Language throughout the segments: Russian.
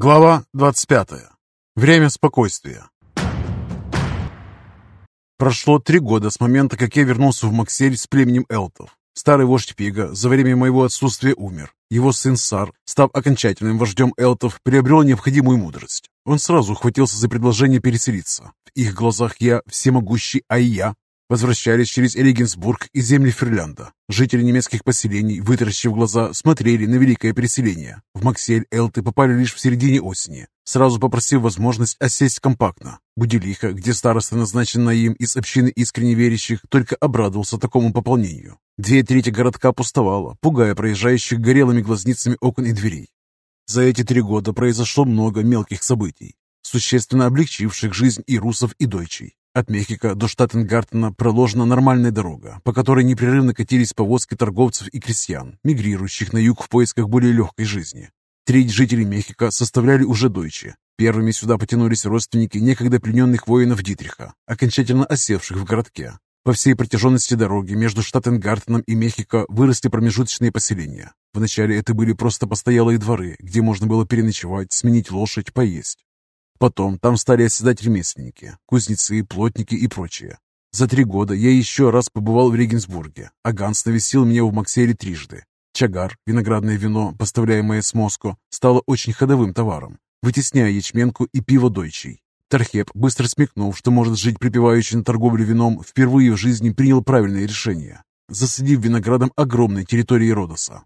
Глава 25. Время спокойствия. Прошло три года с момента, как я вернулся в Максель с племенем элтов. Старый вождь Пига за время моего отсутствия умер. Его сын Сар, став окончательным вождем элтов, приобрел необходимую мудрость. Он сразу ухватился за предложение переселиться. В их глазах я всемогущий Айя, Возвращались через Регенсбург и земли Ферлянда. Жители немецких поселений, вытаращив глаза, смотрели на великое переселение. В Максель элты попали лишь в середине осени, сразу попросив возможность осесть компактно. Будилиха, где староста, назначенная им из общины искренне верящих, только обрадовался такому пополнению. Две трети городка пустовало, пугая проезжающих горелыми глазницами окон и дверей. За эти три года произошло много мелких событий, существенно облегчивших жизнь и русов, и дойчей. От Мехико до Штаттенгартена проложена нормальная дорога, по которой непрерывно катились повозки торговцев и крестьян, мигрирующих на юг в поисках более легкой жизни. Треть жителей Мехико составляли уже дойчи. Первыми сюда потянулись родственники некогда плененных воинов Дитриха, окончательно осевших в городке. По всей протяженности дороги между Штаттенгартеном и Мехико выросли промежуточные поселения. Вначале это были просто постоялые дворы, где можно было переночевать, сменить лошадь, поесть. Потом там стали оседать ремесленники, кузнецы, плотники и прочее. За три года я еще раз побывал в Регенсбурге, а Ганс навестил меня в Макселе трижды. Чагар, виноградное вино, поставляемое с Моско, стало очень ходовым товаром, вытесняя ячменку и пиво дойчий. Тархеп, быстро смекнув, что может жить припеваючи на торговле вином, впервые в жизни принял правильное решение, засадив виноградом огромной территории Родоса.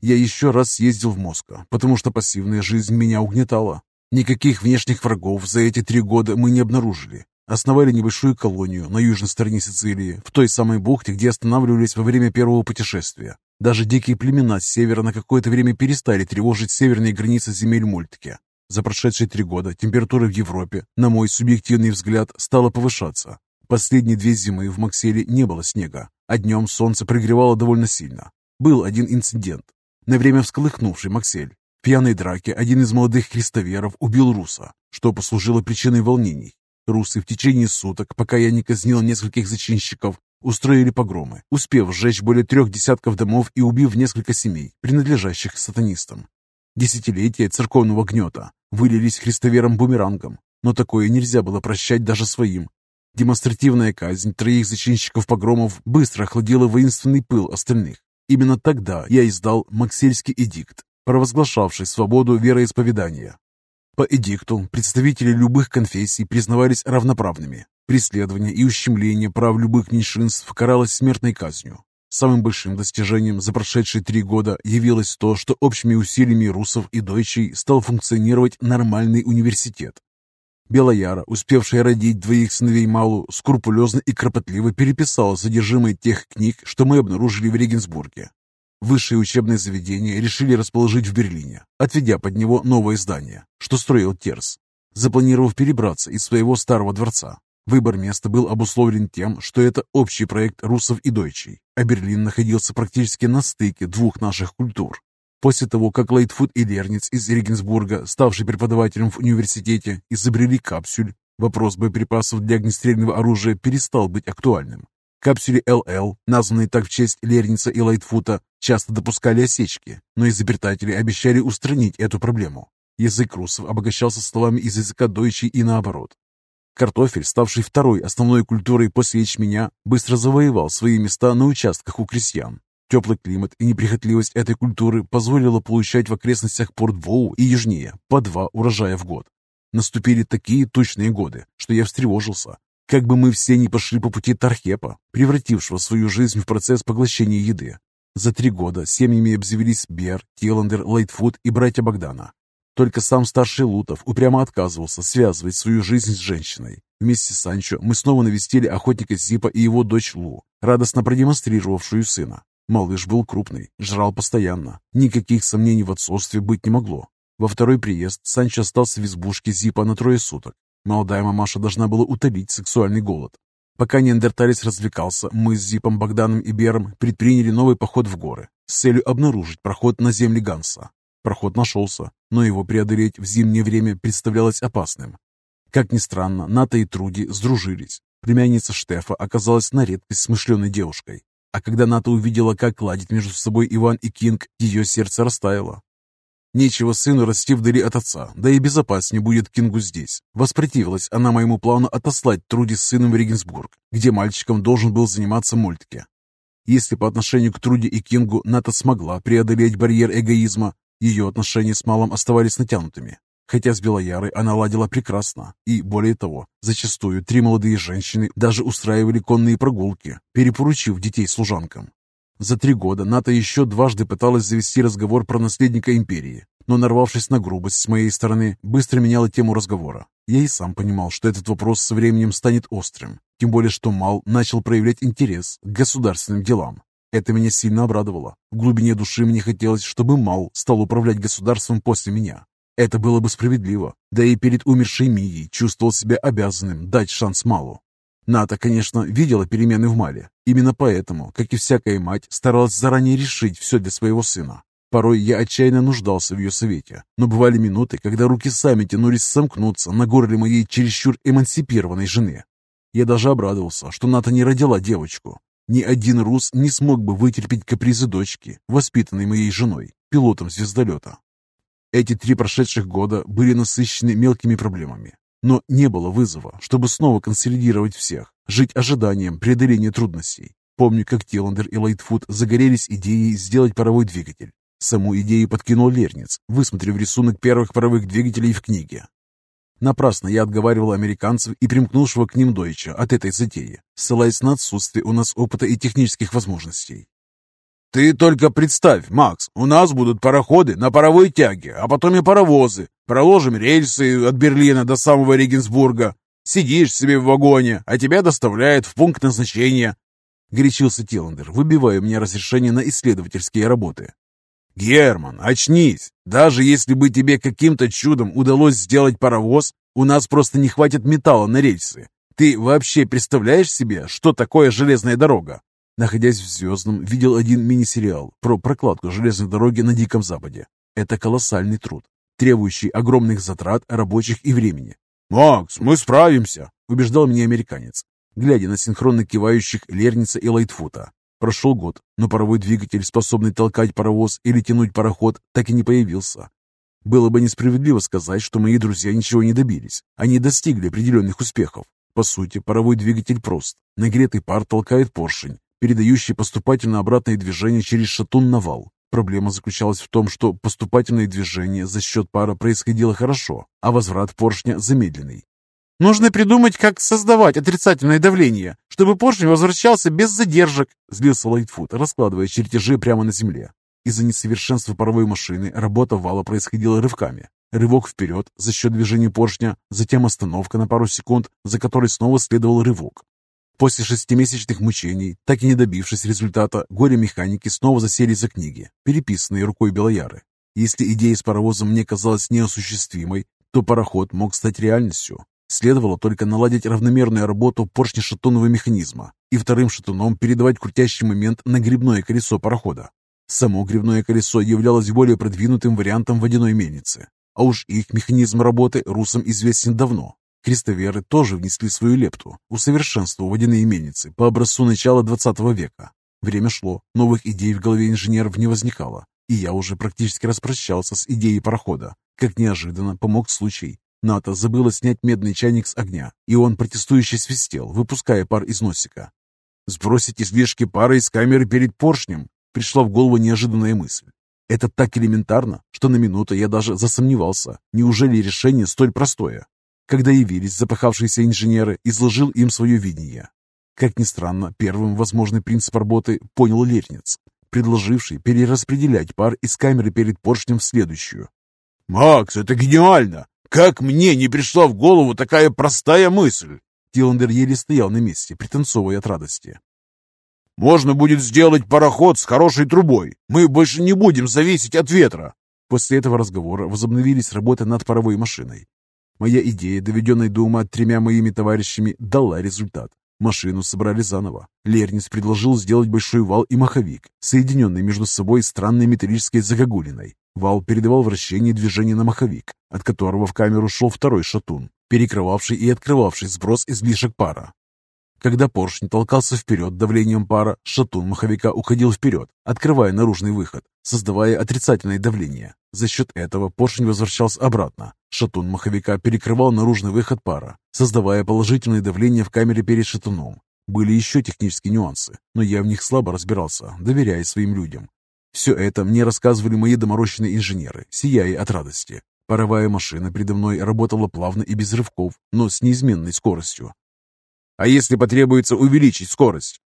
Я еще раз съездил в Моско, потому что пассивная жизнь меня угнетала. Никаких внешних врагов за эти три года мы не обнаружили. Основали небольшую колонию на южной стороне Сицилии, в той самой бухте, где останавливались во время первого путешествия. Даже дикие племена с севера на какое-то время перестали тревожить северные границы земель Мультики. За прошедшие три года температура в Европе, на мой субъективный взгляд, стала повышаться. Последние две зимы в Макселе не было снега, а днем солнце прогревало довольно сильно. Был один инцидент, на время всколыхнувший Максель пьяной драке один из молодых христоверов убил руса, что послужило причиной волнений. Русы в течение суток, пока я не казнил нескольких зачинщиков, устроили погромы, успев сжечь более трех десятков домов и убив несколько семей, принадлежащих сатанистам. Десятилетия церковного гнета вылились христоверам бумерангом, но такое нельзя было прощать даже своим. Демонстративная казнь троих зачинщиков погромов быстро охладила воинственный пыл остальных. Именно тогда я издал Максельский эдикт, провозглашавший свободу вероисповедания. По эдикту представители любых конфессий признавались равноправными. Преследование и ущемление прав любых меньшинств каралось смертной казнью. Самым большим достижением за прошедшие три года явилось то, что общими усилиями русов и дойчей стал функционировать нормальный университет. Белояра, успевшая родить двоих сыновей Малу, скрупулезно и кропотливо переписала содержимое тех книг, что мы обнаружили в Регенсбурге. Высшее учебное заведение решили расположить в Берлине, отведя под него новое здание, что строил Терс, запланировав перебраться из своего старого дворца. Выбор места был обусловлен тем, что это общий проект русов и дойчей, а Берлин находился практически на стыке двух наших культур. После того, как Лайтфуд и Лерниц из Регенсбурга, ставший преподавателем в университете, изобрели капсюль, вопрос боеприпасов для огнестрельного оружия перестал быть актуальным. Капсюли ЛЛ, названные так в честь Лерница и Лайтфута, часто допускали осечки, но изобретатели обещали устранить эту проблему. Язык русов обогащался словами из языка дойчи и наоборот. Картофель, ставший второй основной культурой после ячменя, быстро завоевал свои места на участках у крестьян. Теплый климат и неприхотливость этой культуры позволила получать в окрестностях Порт-Воу и южнее по два урожая в год. Наступили такие точные годы, что я встревожился. Как бы мы все не пошли по пути Тархепа, превратившего свою жизнь в процесс поглощения еды. За три года семьями обзавелись Бер, Тиландер, Лайтфуд и братья Богдана. Только сам старший Лутов упрямо отказывался связывать свою жизнь с женщиной. Вместе с Санчо мы снова навестили охотника Зипа и его дочь Лу, радостно продемонстрировавшую сына. Малыш был крупный, жрал постоянно. Никаких сомнений в отцовстве быть не могло. Во второй приезд Санчо остался в избушке Зипа на трое суток. Молодая мамаша должна была утолить сексуальный голод. Пока неандерталец развлекался, мы с Зипом, Богданом и Бером предприняли новый поход в горы с целью обнаружить проход на земли Ганса. Проход нашелся, но его преодолеть в зимнее время представлялось опасным. Как ни странно, Ната и Труди сдружились. Племянница Штефа оказалась на редкость смышленой девушкой. А когда Ната увидела, как ладит между собой Иван и Кинг, ее сердце растаяло. Нечего сыну расти вдали от отца, да и безопаснее будет Кингу здесь. Воспротивилась она моему плану отослать Труди с сыном в Регенсбург, где мальчиком должен был заниматься Мольтке. Если по отношению к Труди и Кингу Ната смогла преодолеть барьер эгоизма, ее отношения с Малом оставались натянутыми. Хотя с Белоярой она ладила прекрасно, и, более того, зачастую три молодые женщины даже устраивали конные прогулки, перепоручив детей служанкам. За три года Ната еще дважды пыталась завести разговор про наследника империи, но, нарвавшись на грубость с моей стороны, быстро меняла тему разговора. Я и сам понимал, что этот вопрос со временем станет острым, тем более что Мал начал проявлять интерес к государственным делам. Это меня сильно обрадовало. В глубине души мне хотелось, чтобы Мал стал управлять государством после меня. Это было бы справедливо, да и перед умершей Мией чувствовал себя обязанным дать шанс Малу. Ната, конечно, видела перемены в Мале. Именно поэтому, как и всякая мать, старалась заранее решить все для своего сына. Порой я отчаянно нуждался в ее совете, но бывали минуты, когда руки сами тянулись сомкнуться на горле моей чересчур эмансипированной жены. Я даже обрадовался, что Ната не родила девочку. Ни один рус не смог бы вытерпеть капризы дочки, воспитанной моей женой, пилотом звездолета. Эти три прошедших года были насыщены мелкими проблемами, но не было вызова, чтобы снова консолидировать всех, жить ожиданием преодоления трудностей. Помню, как Тиландер и Лайтфуд загорелись идеей сделать паровой двигатель. Саму идею подкинул Лерниц, высмотрев рисунок первых паровых двигателей в книге. Напрасно я отговаривал американцев и примкнувшего к ним Дойча от этой затеи, ссылаясь на отсутствие у нас опыта и технических возможностей. Ты только представь, Макс, у нас будут пароходы на паровой тяге, а потом и паровозы. Проложим рельсы от Берлина до самого Регенсбурга. Сидишь себе в вагоне, а тебя доставляют в пункт назначения. Горячился Тиландер, выбивая мне разрешение на исследовательские работы. «Герман, очнись! Даже если бы тебе каким-то чудом удалось сделать паровоз, у нас просто не хватит металла на рельсы. Ты вообще представляешь себе, что такое железная дорога? Находясь в «Звездном», видел один мини-сериал про прокладку железной дороги на Диком Западе. Это колоссальный труд, требующий огромных затрат рабочих и времени. «Макс, мы справимся!» – убеждал меня американец, глядя на синхронно кивающих Лерница и Лайтфута. Прошел год, но паровой двигатель, способный толкать паровоз или тянуть пароход, так и не появился. Было бы несправедливо сказать, что мои друзья ничего не добились. Они достигли определенных успехов. По сути, паровой двигатель прост. Нагретый пар толкает поршень, передающий поступательно-обратное движение через шатун на вал. Проблема заключалась в том, что поступательное движение за счет пара происходило хорошо, а возврат поршня замедленный. «Нужно придумать, как создавать отрицательное давление, чтобы поршень возвращался без задержек», злился Лайтфуд, раскладывая чертежи прямо на земле. Из-за несовершенства паровой машины работа вала происходила рывками. Рывок вперед за счет движения поршня, затем остановка на пару секунд, за которой снова следовал рывок. После шестимесячных мучений, так и не добившись результата, горе-механики снова засели за книги, переписанные рукой Белояры. Если идея с паровозом мне казалась неосуществимой, то пароход мог стать реальностью. Следовало только наладить равномерную работу поршня-шатунного механизма и вторым шатуном передавать крутящий момент на грибное колесо парохода. Само грибное колесо являлось более продвинутым вариантом водяной мельницы, а уж их механизм работы русам известен давно. Крестоверы тоже внесли свою лепту, усовершенствовав водяные мельницы по образцу начала 20 века. Время шло, новых идей в голове инженеров не возникало, и я уже практически распрощался с идеей парохода. Как неожиданно помог случай. НАТО забыла снять медный чайник с огня, и он протестующе свистел, выпуская пар из носика. «Сбросить излишки пара из камеры перед поршнем?» Пришла в голову неожиданная мысль. Это так элементарно, что на минуту я даже засомневался. Неужели решение столь простое? Когда явились запахавшиеся инженеры, изложил им свое видение. Как ни странно, первым возможный принцип работы понял Лернец, предложивший перераспределять пар из камеры перед поршнем в следующую. «Макс, это гениально! Как мне не пришла в голову такая простая мысль!» Тиландер еле стоял на месте, пританцовывая от радости. «Можно будет сделать пароход с хорошей трубой. Мы больше не будем зависеть от ветра». После этого разговора возобновились работы над паровой машиной. Моя идея, доведенная до ума тремя моими товарищами, дала результат. Машину собрали заново. Лернис предложил сделать большой вал и маховик, соединенный между собой странной металлической загогулиной. Вал передавал вращение движения на маховик, от которого в камеру шел второй шатун, перекрывавший и открывавший сброс излишек пара. Когда поршень толкался вперед давлением пара, шатун маховика уходил вперед, открывая наружный выход, создавая отрицательное давление. За счет этого поршень возвращался обратно. Шатун маховика перекрывал наружный выход пара, создавая положительное давление в камере перед шатуном. Были еще технические нюансы, но я в них слабо разбирался, доверяя своим людям. Все это мне рассказывали мои доморощенные инженеры, сияя от радости. Паровая машина передо мной работала плавно и без рывков, но с неизменной скоростью. А если потребуется увеличить скорость?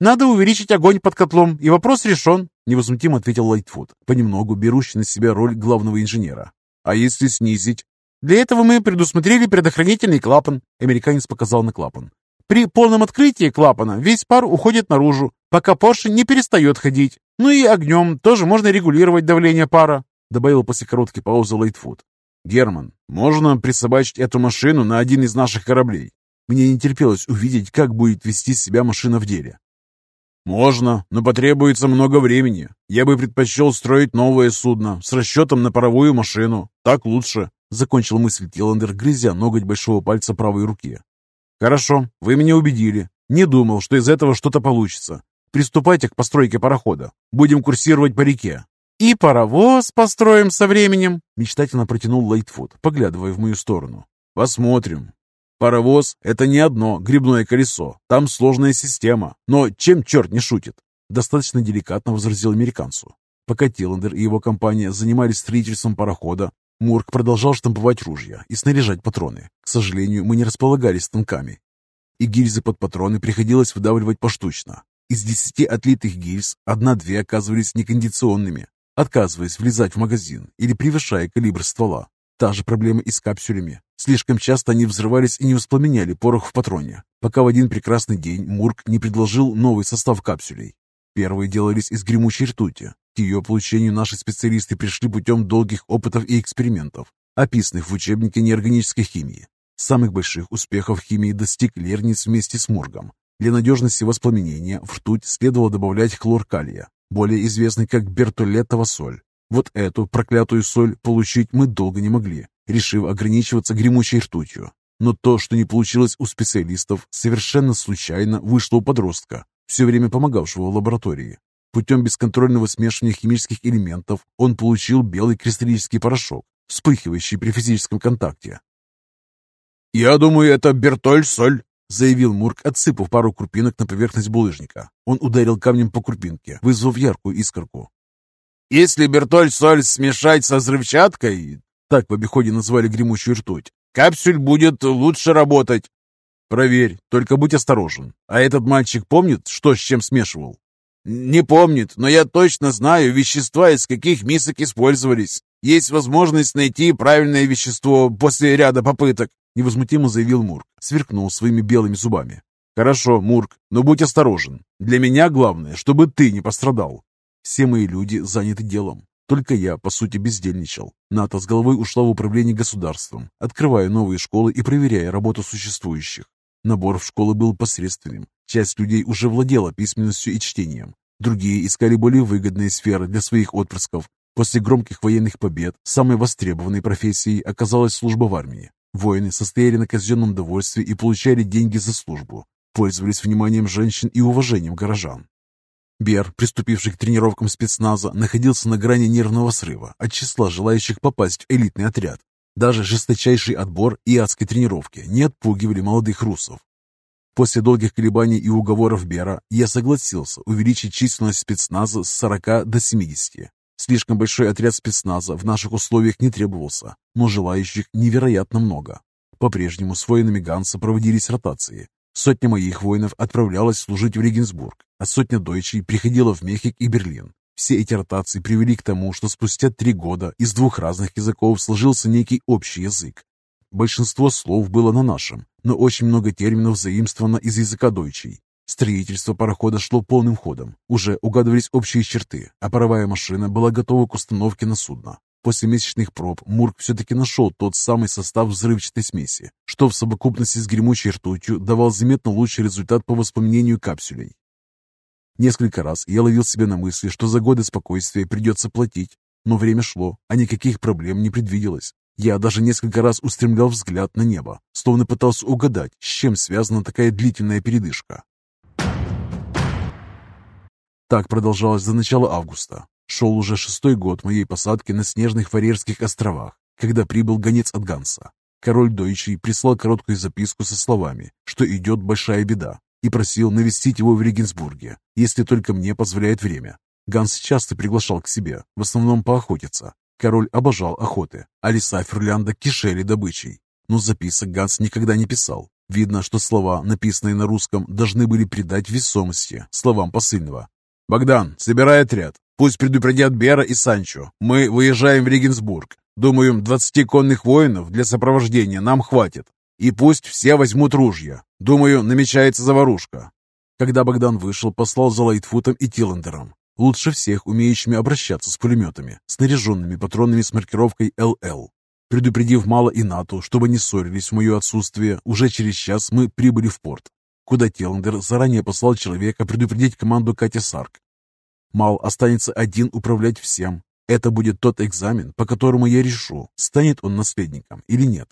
Надо увеличить огонь под котлом, и вопрос решен, невозмутимо ответил Лайтфуд, понемногу берущий на себя роль главного инженера. А если снизить? Для этого мы предусмотрели предохранительный клапан, американец показал на клапан. При полном открытии клапана весь пар уходит наружу, пока поршень не перестает ходить. Ну и огнем тоже можно регулировать давление пара, добавил после короткой паузы Лайтфуд. «Герман, можно присобачить эту машину на один из наших кораблей?» Мне не терпелось увидеть, как будет вести себя машина в деле. «Можно, но потребуется много времени. Я бы предпочел строить новое судно с расчетом на паровую машину. Так лучше», — закончил мысль Тиллендер, грызя ноготь большого пальца правой руки. «Хорошо, вы меня убедили. Не думал, что из этого что-то получится. Приступайте к постройке парохода. Будем курсировать по реке». «И паровоз построим со временем», — мечтательно протянул Лайтфуд, поглядывая в мою сторону. «Посмотрим. Паровоз — это не одно грибное колесо. Там сложная система. Но чем черт не шутит?» Достаточно деликатно возразил американцу. Пока Тиллендер и его компания занимались строительством парохода, Мурк продолжал штамповать ружья и снаряжать патроны. К сожалению, мы не располагали станками, и гильзы под патроны приходилось выдавливать поштучно. Из десяти отлитых гильз одна-две оказывались некондиционными, отказываясь влезать в магазин или превышая калибр ствола. Та же проблема и с капсулями. Слишком часто они взрывались и не воспламеняли порох в патроне, пока в один прекрасный день Мурк не предложил новый состав капсулей. Первые делались из гремучей ртути, к ее получению наши специалисты пришли путем долгих опытов и экспериментов, описанных в учебнике неорганической химии. Самых больших успехов химии достиг Лерниц вместе с Мургом. Для надежности воспламенения в ртуть следовало добавлять хлор калия, более известный как бертолеттова соль. Вот эту проклятую соль получить мы долго не могли, решив ограничиваться гремучей ртутью. Но то, что не получилось у специалистов, совершенно случайно вышло у подростка, все время помогавшего в лаборатории. Путем бесконтрольного смешивания химических элементов он получил белый кристаллический порошок, вспыхивающий при физическом контакте. «Я думаю, это бертоль-соль», — заявил Мурк, отсыпав пару крупинок на поверхность булыжника. Он ударил камнем по крупинке, вызвав яркую искорку. «Если бертоль-соль смешать со взрывчаткой, так в обиходе назвали гремучую ртуть, капсюль будет лучше работать». «Проверь, только будь осторожен. А этот мальчик помнит, что с чем смешивал?» «Не помнит, но я точно знаю вещества, из каких мисок использовались. Есть возможность найти правильное вещество после ряда попыток», невозмутимо заявил Мурк, сверкнул своими белыми зубами. «Хорошо, Мурк, но будь осторожен. Для меня главное, чтобы ты не пострадал. Все мои люди заняты делом. Только я, по сути, бездельничал. НАТО с головой ушла в управление государством, открывая новые школы и проверяя работу существующих. Набор в школы был посредственным. Часть людей уже владела письменностью и чтением. Другие искали более выгодные сферы для своих отпрысков. После громких военных побед самой востребованной профессией оказалась служба в армии. Воины состояли на казенном довольстве и получали деньги за службу, пользовались вниманием женщин и уважением горожан. Бер, приступивший к тренировкам спецназа, находился на грани нервного срыва от числа желающих попасть в элитный отряд. Даже жесточайший отбор и адские тренировки не отпугивали молодых русов. После долгих колебаний и уговоров Бера я согласился увеличить численность спецназа с 40 до 70. Слишком большой отряд спецназа в наших условиях не требовался, но желающих невероятно много. По-прежнему с воинами Ганса проводились ротации. Сотня моих воинов отправлялась служить в Регенсбург, а сотня дойчей приходила в Мехик и Берлин. Все эти ротации привели к тому, что спустя три года из двух разных языков сложился некий общий язык. Большинство слов было на нашем, но очень много терминов заимствовано из языка дойчей. Строительство парохода шло полным ходом. Уже угадывались общие черты, а паровая машина была готова к установке на судно. После месячных проб Мурк все-таки нашел тот самый состав взрывчатой смеси, что в совокупности с гремучей ртутью давал заметно лучший результат по воспламенению капсулей. Несколько раз я ловил себя на мысли, что за годы спокойствия придется платить, но время шло, а никаких проблем не предвиделось. Я даже несколько раз устремлял взгляд на небо, словно пытался угадать, с чем связана такая длительная передышка. Так продолжалось до начала августа. Шел уже шестой год моей посадки на снежных Фарерских островах, когда прибыл гонец от Ганса. Король Дойчий прислал короткую записку со словами, что идет большая беда, и просил навестить его в Регенсбурге, если только мне позволяет время. Ганс часто приглашал к себе, в основном поохотиться. Король обожал охоты, а леса Ферлянда кишели добычей. Но записок Ганс никогда не писал. Видно, что слова, написанные на русском, должны были придать весомости словам посыльного. «Богдан, собирай отряд. Пусть предупредят Бера и Санчо. Мы выезжаем в Регенсбург. Думаю, двадцати конных воинов для сопровождения нам хватит. И пусть все возьмут ружья. Думаю, намечается заварушка». Когда Богдан вышел, послал за Лайтфутом и Тиллендером. Лучше всех умеющими обращаться с пулеметами, снаряженными патронами с маркировкой «ЛЛ». Предупредив Мало и НАТО, чтобы не ссорились в мое отсутствие, уже через час мы прибыли в порт, куда Теллендер заранее послал человека предупредить команду Катя Сарк. Мал останется один управлять всем, это будет тот экзамен, по которому я решу, станет он наследником или нет.